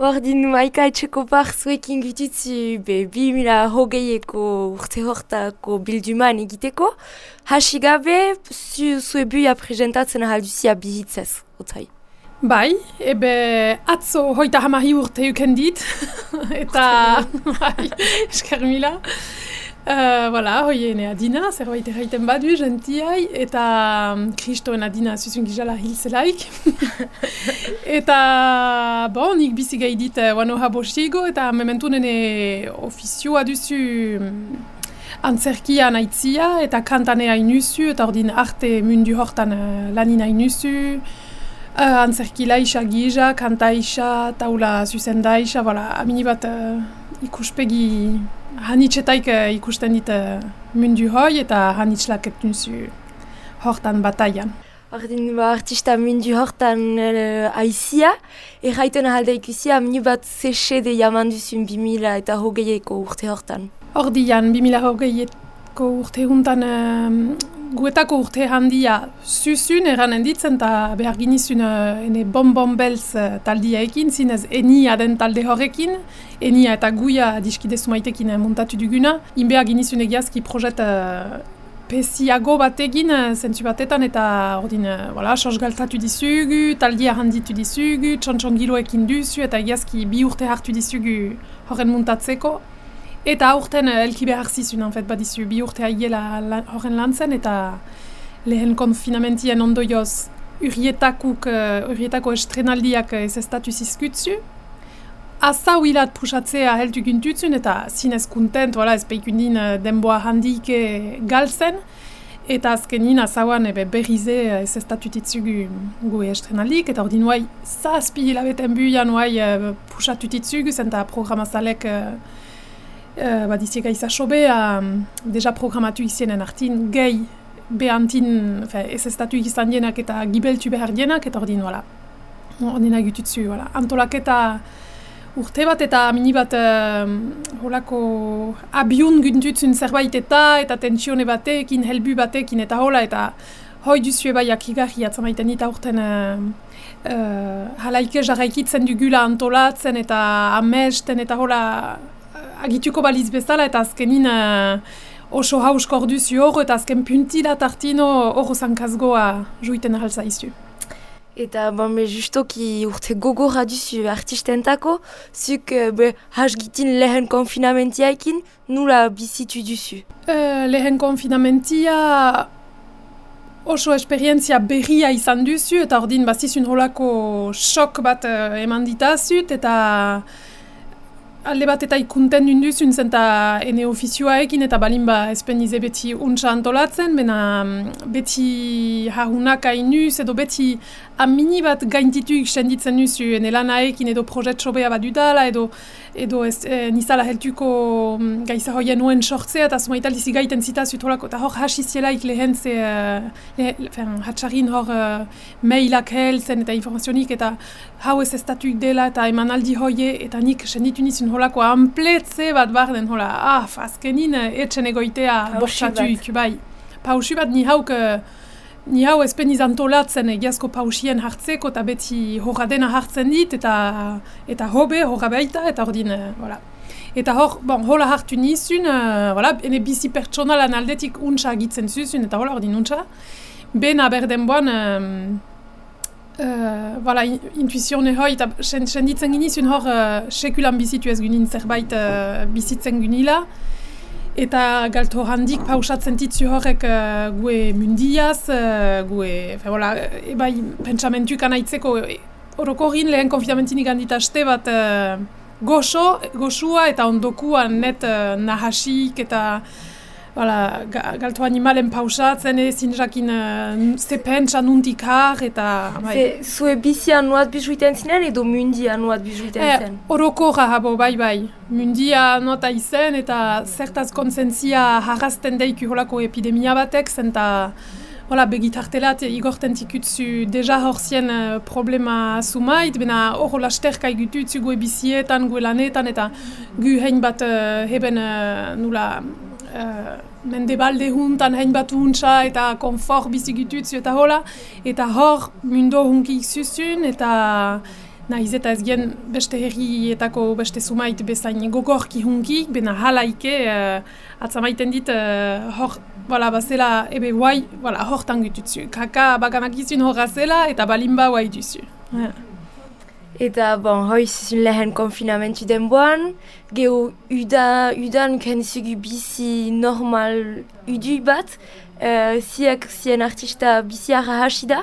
Ordin maika etxeko par zuekin gutitzu be bi mila hogeieko urte hortako bilduman egiteko. Hasi gabe, zu, zue buia presentatzen ahalduzia bihitzez, otzai. Bai, ebe atzo hoita hamahi urte uken dit, eta bai, esker mila. Uh, voilà, hoien adina, zerbait erraiten badu, gentiai, eta um, kristoen adina zuzun gizala hilzelaik. eta, bon, nik bizi gai dit uh, wano habosigo, eta mementu nene ofizioa duzu um, antzerkia naitzia, eta kantane hainuzu, eta ordin arte mundu hortan uh, lanin hainuzu. Uh, antzerki laisa giza, kanta isa, taula zuzen daisa, voilà, amini bat uh, ikuspegi Hanitxetaik uh, ikusten dit uh, mundu hoi eta hanitxlak etnunzu hortan bataian. Ordin ba, artista mundu hortan uh, aizia, erraiten ahalda ikusia minu bat zexe de jaman duzun 2000 eta hogeieko urte hortan. Ordian, 2000 hogeieko urte huntan guetako urte handia zuzun eranen ditzen eta behar ginizun uh, ene bonbon belz uh, taldia ekin, zinez enia den talde horrekin, enia eta guia diskide sumaitekin uh, montatu duguna. Inbea ginizun egiazki projet uh, pesiago bat egin, uh, zentzu batetan eta ordin, uh, voilà, galtatu dizugu, taldia handitu dizugu, txontxon giloekin duzu eta egiazki bi urte hartu dizugu horren montatzeko. Eta aurten uh, elki behar zizun, en fait, badizu, bi urte haiela horren lan zen, eta lehen konfinamentien ondoioz urrietakuk, uh, urrietako estrenaldiak ez estatu zizkutzu. Aza huilat pusatzea heldu gintutzun, eta zinez kontent, voilà, ez peikundin uh, denboa handik galtzen, eta azkenin azauan ebe berrize ez estatu titzugu gu estrenaldik, eta ordin nuai zazpi hilabeten buian nuai uh, pusatu titzugu, zenta programazalek uh, Uh, ba, diziek aiza sobe, deja programatu izienen artin, gehi behantin, ez datu izan dienak eta gibeltu behar dienak, eta ordin, wala, ordin agututzu, wala. Antolaketa urte bat eta mini bat uh, holako abiun guntutzun zerbait eta, eta tentsione batekin, helbu batekin, eta hola, eta hoi duzu eba jakigarri atzamaiten eta urten uh, uh, halaike jarraikitzen dugula antolatzen eta amesten eta hola agituko baliz bezala eta azkenin uh, oso hausko orduzu hor eta azken puntila tartino hor zankazgoa juiten ahalza izu. Eta bon, be, justoki urte gogorra duzu artistentako, zuk uh, be, hasgitin lehen konfinamentiaekin, nula bizitu duzu? Uh, lehen konfinamentia oso esperientzia berria izan duzu, eta ordin bazizun holako sok bat uh, eman ditazut, eta alde bat eta ikunten dunduzun zen eta ene ofizioaekin eta balin ba ezpenize beti untsa antolatzen, bena mm, beti harunak hainuz edo beti amini bat gaintitu iksenditzen duzu ene lanaekin edo projet sobea bat dudala edo edo ez e, nizala heltuko mm, gaiza hoien nuen sortzea eta zumaital dizi gaiten zita zutolako eta hor hasi zielaik lehen ze uh, hatxarin hor uh, mailak helzen eta informazionik eta hau ez estatuik dela eta emanaldi hoie eta nik senditu nizun holako ampletze bat barden, hola, ah, azkenin eh, etxen egoitea bortxatuik, bai. Pausi bat ni hauk, eh, ni hau ezpen izantolatzen egiazko pausien hartzeko eta beti horra dena hartzen dit, eta eta hobe, horra baita, eta ordin, hola. Eh, eta hor, bon, hola hartu nizun, uh, hola, ene bizi pertsonalan aldetik untsa agitzen zuzun, eta hola, ordin untsa. Bena berden boan, Uh, voilà, intuizio hoi, eta senditzen ginizun hor uh, sekulan bizitu ez gunin zerbait uh, bizitzen gunila. Eta galto handik pausatzen titzu horrek uh, gue mundiaz, uh, gue, fe, voilà, e, bai, pentsamentu kanaitzeko horoko gin lehen konfidamentinik handita este bat uh, goxo, goxua eta ondokua net uh, nahasik eta Hala, galtu animalen pausatzen ezin jakin uh, ze pentsa nuntik har eta... Bai. Zue bizi anuat bizuiten zinen edo mundi anuat bizuiten eh, zen? Horoko habo, bai bai. Mundi anuat aizen eta zertaz konsentzia harrazten deiku holako epidemia batek zen eta... Hola, begitartelat igorten tikutzu deja horzien uh, problema sumait, bena hor lasterka igututzu gue bizietan, gue lanetan, eta gu hein bat uh, heben uh, nula uh, mende balde huntan hain bat huntza eta konfort bizigitutzu eta hola. Eta hor mundo hunkik zuzun eta nahiz eta ez gen beste herrietako beste sumait bezain gogorki hunki, bena halaike uh, atzamaiten dit uh, hor, voilà, bazela ebe guai, voilà, hortan gututzu. Kaka bagamakizun horra zela eta balimba guai duzu. Yeah. Eta, bon, hoi zuzun lehen konfinamentu denboan, geho uda, udan kenzugu bizi normal udu bat, uh, ziak zien artista bizi arra hasi da?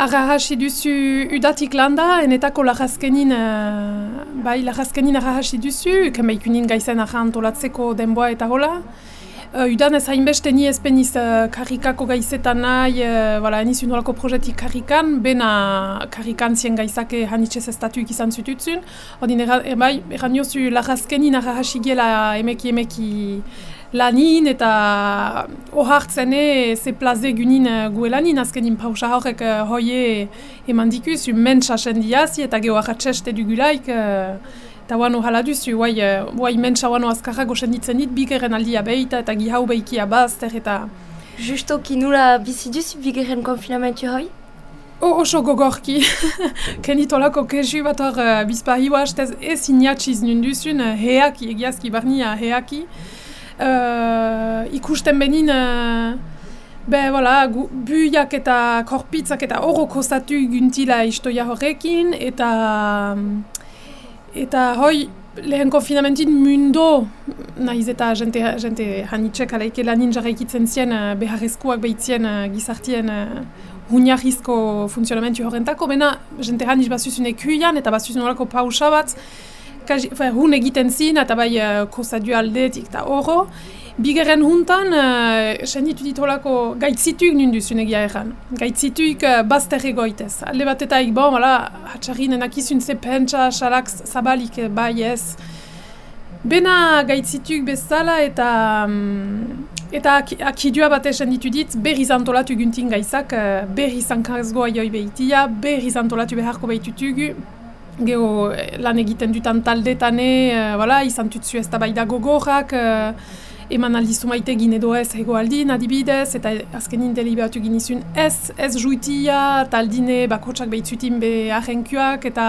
Arra hasi duzu udatik landa, enetako lagazkenin, uh, bai lagazkenin arra hasi duzu, kemaikunin gaizen arra antolatzeko denboa eta hola. Uh, udan ez hainbeste ni ezpeniz uh, karikako gaizetan nahi, uh, voilà, enizu nolako projetik karikan, bena karikan zien gaizake hanitxez estatuik izan zututzun. Odin, e, bai, erran jozu lagazkenin arra hasi gela emeki emeki lanin eta ohartzene ze plaze gunin gue lanin azkenin pausa horrek uh, hoie eman dikuz, mentsa sendiazi eta geho ahatxeste dugulaik eta wano hala duzu, guai, guai mentsa wano azkarrago senditzen dit bigeren aldia behita eta gihau behikia bazter eta... Justo ki nula bizi duzu bigeren konfinamentu hoi? O, oso gogorki. Kenitolako kesu bat hor uh, bizpa hiwa hastez ez inatxiz nunduzun, uh, heaki, egiazki barnia heaki uh, ikusten benin uh, be, voilà, buiak eta korpitzak eta horoko zatu guntila istoia horrekin eta eta hoi lehen konfinamentin mundo nahiz eta jente, jente hanitxek alaike lanin jarraikitzen zien uh, beharrezkoak behitzien uh, gizartien uh, Huniarrizko funtzionamentu horrentako, bena jente hanitz bazuzun ekuian eta bazuzun horako pausa bat, hun egiten zin, eta bai uh, kosadu aldetik eta horro. Bigeren huntan, uh, senditu ditolako gaitzituk ninduzun egia erran. Gaitzituk uh, bazter egoitez. Alde bat eta ik, bon, voilà, hatxarrin enakizun ze pentsa, xalak zabalik uh, bai ez. Bena gaitzituk bezala eta um, eta ak akidua bat esen ditu dit berriz antolatu guntin gaizak, uh, berriz ankarzgoa joi behitia, berriz antolatu beharko behitutugu, Gero lan egiten dutan taldetane, uh, voilà, izan tutzu ez da bai da gogorrak, uh, eman aldizu maite gine edo ez ego aldin adibidez, eta azkenin deliberatu ginizun ez, ez juitia, taldine bakotsak behitzutin be ahenkuak, eta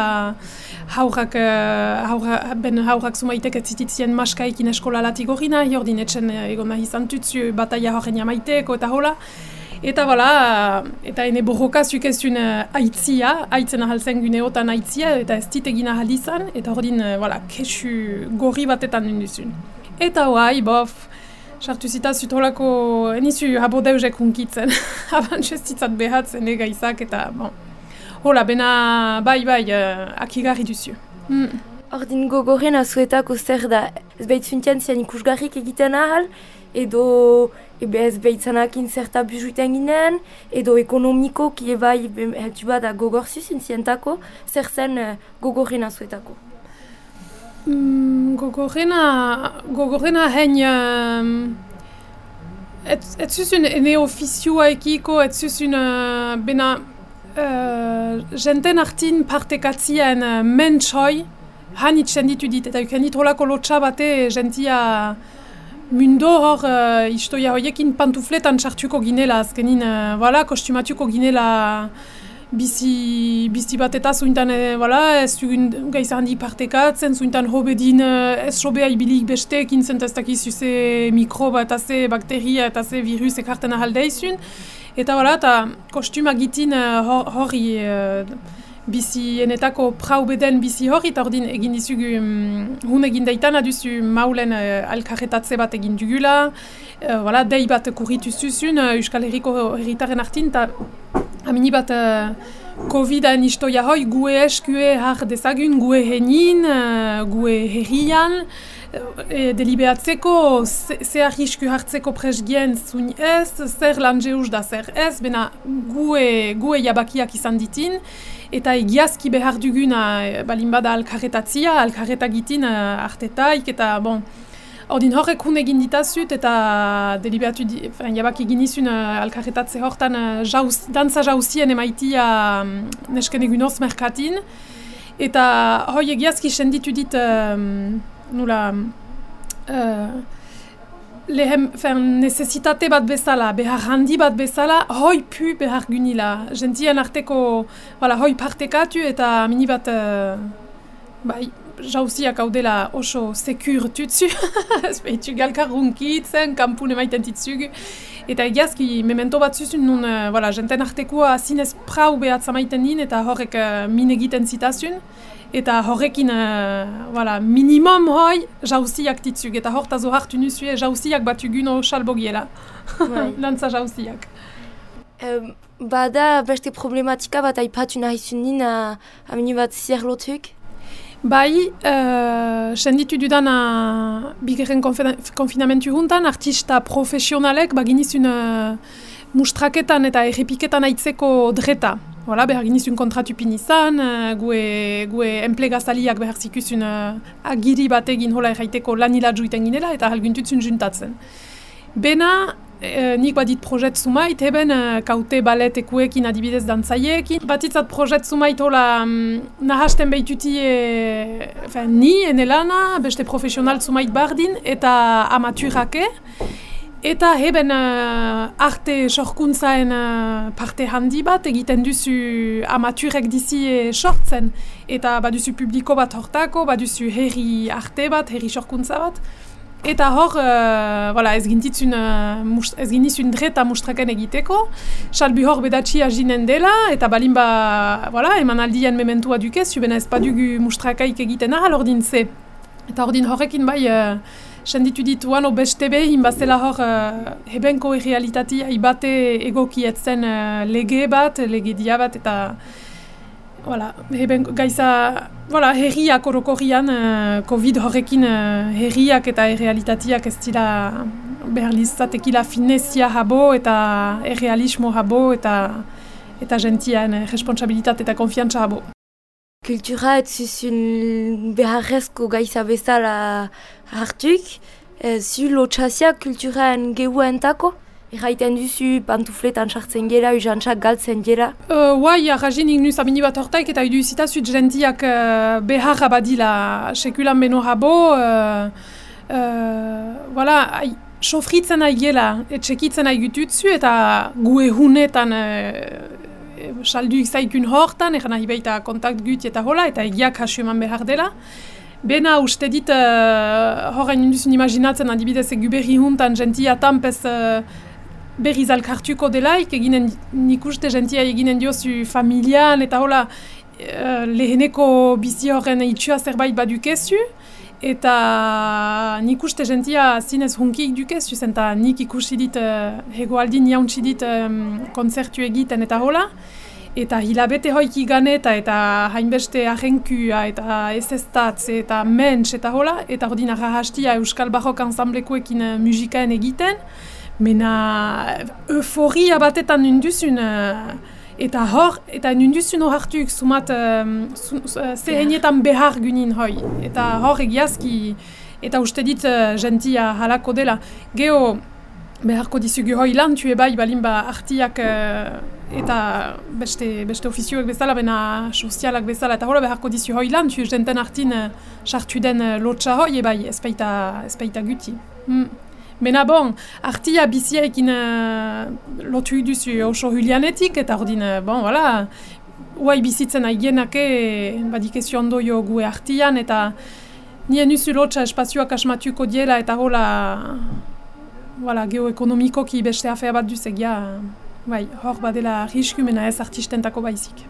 haurrak, uh, haurra, ben haurrak zumaitek ez zititzien maskaikin eskola latik horina, jordin etxen egon nahi izan tutzu bataia horren jamaiteko eta hola. Eta bala, eta ene borroka zukezun uh, aitzia, aitzen ahaltzen guneotan aitzia, eta ez dit egin ahal izan, eta hori din, uh, kesu gorri batetan ninduzun. Eta hoai, bof, sartu zita zutolako, enizu habo deuzek hunkitzen, abantxez zitzat behatzen ega izak, eta bon. Hola, bena, bai, bai, uh, akigarri duzu. Mm. Ordin gogorren azuetako zer da, ez behitzuntian zian ikusgarrik egiten ahal, edo ebe ez behitzanakin zerta bujuiten ginen, edo ekonomiko ki ebai heltu bada gogor zuzin zientako, zer zen uh, gogorrena zuetako? Mm, gogorrena, gogorrena hein... Um, et, et zuzun ene ofizioa ekiko, et zuzun uh, bena... Uh, jenten artin partekatzien uh, mentsoi, hanit senditu dit, eta ukenit holako lotxa bate jentia mundo hor uh, istoia horiekin pantufletan sartuko ginela azkenin, uh, voilà, kostumatuko ginela bizi, bizi bat eta zuintan, uh, voilà, ez dugun gaiz handi partekatzen, zuintan hobedin uh, ez sobea ibilik besteekin zen ez dakizu ze mikroba eta ze bakteria eta ze virus ekarten ahaldeizun. Eta voilà, eta kostuma gitin uh, hori bizi enetako prau beden bizi hori, eta ordin egin dizugu um, hun egin daitan aduzu maulen uh, alkarretatze bat egin dugula, uh, voilà, dei bat kurritu zuzun uh, Euskal Herriko herritaren artin, eta amini bat uh, Covid-en istoia hoi gue eskue har dezagun, gue henin, uh, gue herrian, e, deliberatzeko, ze arrisku hartzeko presgien zun ez, zer lan da zer ez, bena gue, gue jabakiak izan ditin, eta egiazki behar duguna eh, balin bada alkarretatzia, alkarretagitin uh, artetaik, eta bon, Ordin horrek hun egin ditazut eta deliberatu di, jabak egin izun uh, alkarretatze hortan uh, jauz, dantza jauzien emaitia um, nesken egun merkatin. Eta hoi egiazki senditu dit um, nula uh, lehen, fen, necesitate bat bezala, behar handi bat bezala, hoi pu behar gunila. Gentien arteko, wala, hoi partekatu eta mini bat, uh, bai, jauziak hau dela oso sekur tutsu. Ez behitu galkar runkitzen, kampun emaiten titzugu. Eta egiazki, memento bat zuzun nun, uh, wala, jenten artekoa zinez prau behat zamaiten din eta horrek uh, min egiten zitazun eta horrekin uh, minimum hoi jauziak titzuk, eta horta zo hartu nuzue jauziak bat uguno salbogiela, bai. lantza jauziak. Um, bada beste problematika bat aipatu nahi zunin uh, amini bat zierlotuk? Bai, uh, senditu dudan uh, bigeren konfinamentu juntan, artista profesionalek baginizun uh, mustraketan eta errepiketan aitzeko dreta. Voilà, behar ginizun kontratu pin izan, uh, gue, gue enplegazaliak behar zikuzun uh, agiri bat egin hola erraiteko lanila juiten ginela eta halguntutzun juntatzen. Bena, uh, nik badit projet zumait, heben uh, kaute balet ekuekin adibidez dantzaiekin. Batitzat projet zumait hola um, nahasten behituti e, ni, enelana, beste profesional zumait bardin eta amaturake. Eta heben uh, arte sorkuntzaen uh, parte handi bat egiten duzu amaturek dizi sortzen. Eta baduzu publiko bat hortako, baduzu herri arte bat, herri sorkuntza bat. Eta hor, uh, voilà, ez gintitzun, uh, ez gintitzun dreta mustraken egiteko. Salbi hor bedatxi aginen dela, eta balin ba, voilà, eman aldien mementua dukez, zubena ez badugu mustrakaik egiten ahal ordin ze. Eta ordin horrekin bai... Uh, senditu dituan beste behin bazela hor uh, hebenko errealitatea ibate egokietzen uh, lege bat, lege bat eta Voilà, heben gaiza, voilà, herriak orokorrian, uh, COVID horrekin uh, herriak eta errealitateak ez dira behar lizatekila finezia habo eta errealismo habo eta eta gentian uh, responsabilitate eta konfiantza habo. Kultura ez zuzun beharrezko gaiza bezala hartuk, zu lotxazia kulturan gehuentako? Erraiten duzu pantufletan sartzen gera, uzantxak galtzen gera? Uh, Uai, arrazin ignuz abini bat hortaik eta idu zitazut jentiak uh, beharra badila sekulan beno habo. Uh, uh, voilà, sofritzen nahi gela, etxekitzen nahi gututzu eta gu ehunetan saldu izaikun hortan, egan nahi baita kontakt gut eta hola, eta egiak hasu eman behar dela. Bena uste dit, uh, horrein induzun imaginatzen adibidez egu berri huntan gentia tampez uh, berriz alkartuko delaik, eginen nik uste gentia eginen diozu familian eta hola uh, leheneko bizi horren itxua zerbait badukezu. Eta nik uste gentia zinez hunkik dukezu, zenta nik ikusi dit, uh, hegoaldin jauntsi dit um, konzertu egiten eta hola. Eta hilabete hoiki ganeta eta hainbeste ahenkua eta ez eta mens eta hola. Eta hori hastia Euskal Barok Ensemblekoekin uh, musikaen egiten. Mena euforia batetan nunduzun. Uh, eta hor, eta nunduzun hor hartuik sumat uh, zehenietan behar gunin hoi. Eta hor egiazki, eta uste dit uh, gentia halako dela. Geo, beharko dizugu hoi lan, tue bai balin ba artiak uh, eta beste, beste ofizioek bezala, bena sozialak bezala, eta hola beharko dizu hoi lan, tue jenten artin uh, sartu den uh, lotxa hoi, e bai, ez baita, guti. Mm. Bena bon, artia biziaekin uh, lotu duzu oso hulianetik, eta ordin, uh, bon, voilà, uai bizitzen aigenake, badik ez joan gue artian, eta nien usu lotxa espazioak asmatuko diela, eta hola, voilà, geoekonomikoki beste afea bat duzegia, bai, hor badela risku mena ez artistentako baizik.